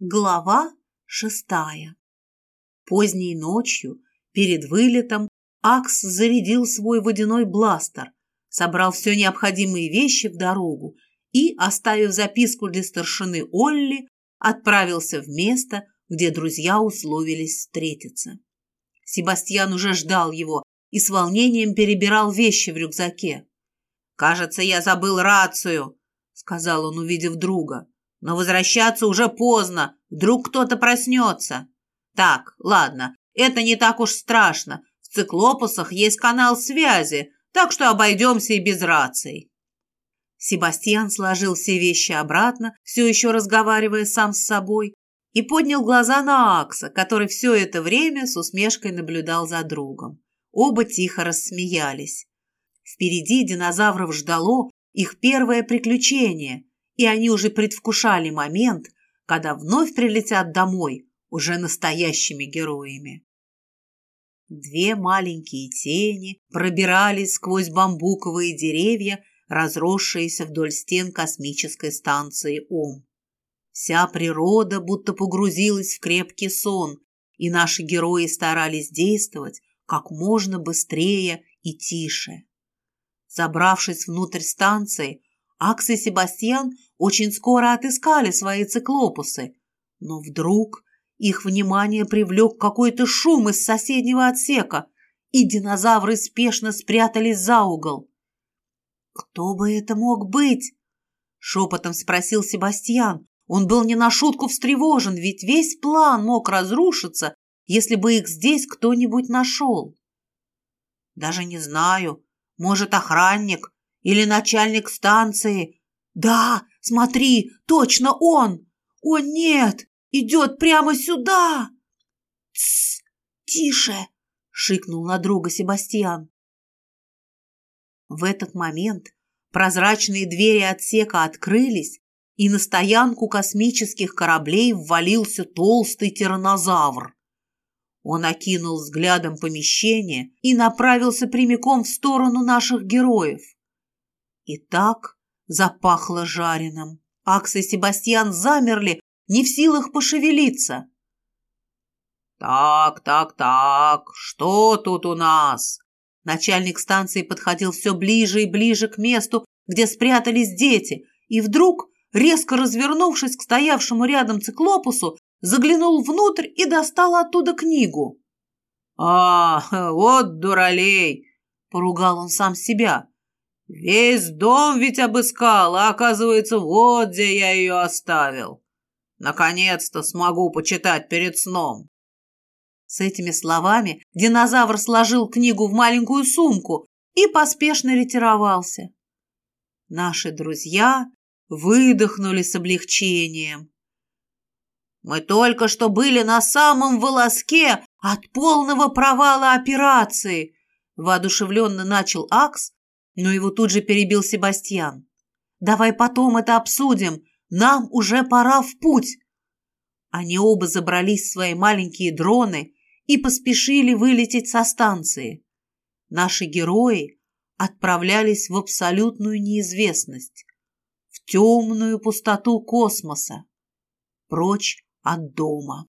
Глава шестая. Поздней ночью, перед вылетом, Акс зарядил свой водяной бластер, собрал все необходимые вещи в дорогу и, оставив записку для старшины Олли, отправился в место, где друзья условились встретиться. Себастьян уже ждал его и с волнением перебирал вещи в рюкзаке. «Кажется, я забыл рацию», — сказал он, увидев друга. Но возвращаться уже поздно, вдруг кто-то проснется. Так, ладно, это не так уж страшно. В циклопусах есть канал связи, так что обойдемся и без раций. Себастьян сложил все вещи обратно, все еще разговаривая сам с собой, и поднял глаза на Акса, который все это время с усмешкой наблюдал за другом. Оба тихо рассмеялись. Впереди динозавров ждало их первое приключение, и они уже предвкушали момент, когда вновь прилетят домой уже настоящими героями. Две маленькие тени пробирались сквозь бамбуковые деревья, разросшиеся вдоль стен космической станции ОМ. Вся природа будто погрузилась в крепкий сон, и наши герои старались действовать как можно быстрее и тише. Забравшись внутрь станции, Акс и Себастьян очень скоро отыскали свои циклопусы, но вдруг их внимание привлек какой-то шум из соседнего отсека, и динозавры спешно спрятались за угол. «Кто бы это мог быть?» — шепотом спросил Себастьян. Он был не на шутку встревожен, ведь весь план мог разрушиться, если бы их здесь кто-нибудь нашел. «Даже не знаю. Может, охранник или начальник станции. Да, смотри, точно он! О, нет! Идет прямо сюда! Тсс! Тише! шикнул на друга Себастьян. В этот момент прозрачные двери отсека открылись, и на стоянку космических кораблей ввалился толстый тиранозавр. Он окинул взглядом помещение и направился прямиком в сторону наших героев. И так запахло жареным. Акс и Себастьян замерли, не в силах пошевелиться. «Так, так, так, что тут у нас?» Начальник станции подходил все ближе и ближе к месту, где спрятались дети, и вдруг, резко развернувшись к стоявшему рядом циклопусу, заглянул внутрь и достал оттуда книгу. «А, вот дуралей!» — поругал он сам себя. Весь дом ведь обыскал, а оказывается, вот где я ее оставил. Наконец-то смогу почитать перед сном. С этими словами динозавр сложил книгу в маленькую сумку и поспешно ретировался. Наши друзья выдохнули с облегчением. Мы только что были на самом волоске от полного провала операции, воодушевленно начал Акс, но его тут же перебил Себастьян. «Давай потом это обсудим. Нам уже пора в путь!» Они оба забрались в свои маленькие дроны и поспешили вылететь со станции. Наши герои отправлялись в абсолютную неизвестность, в темную пустоту космоса, прочь от дома.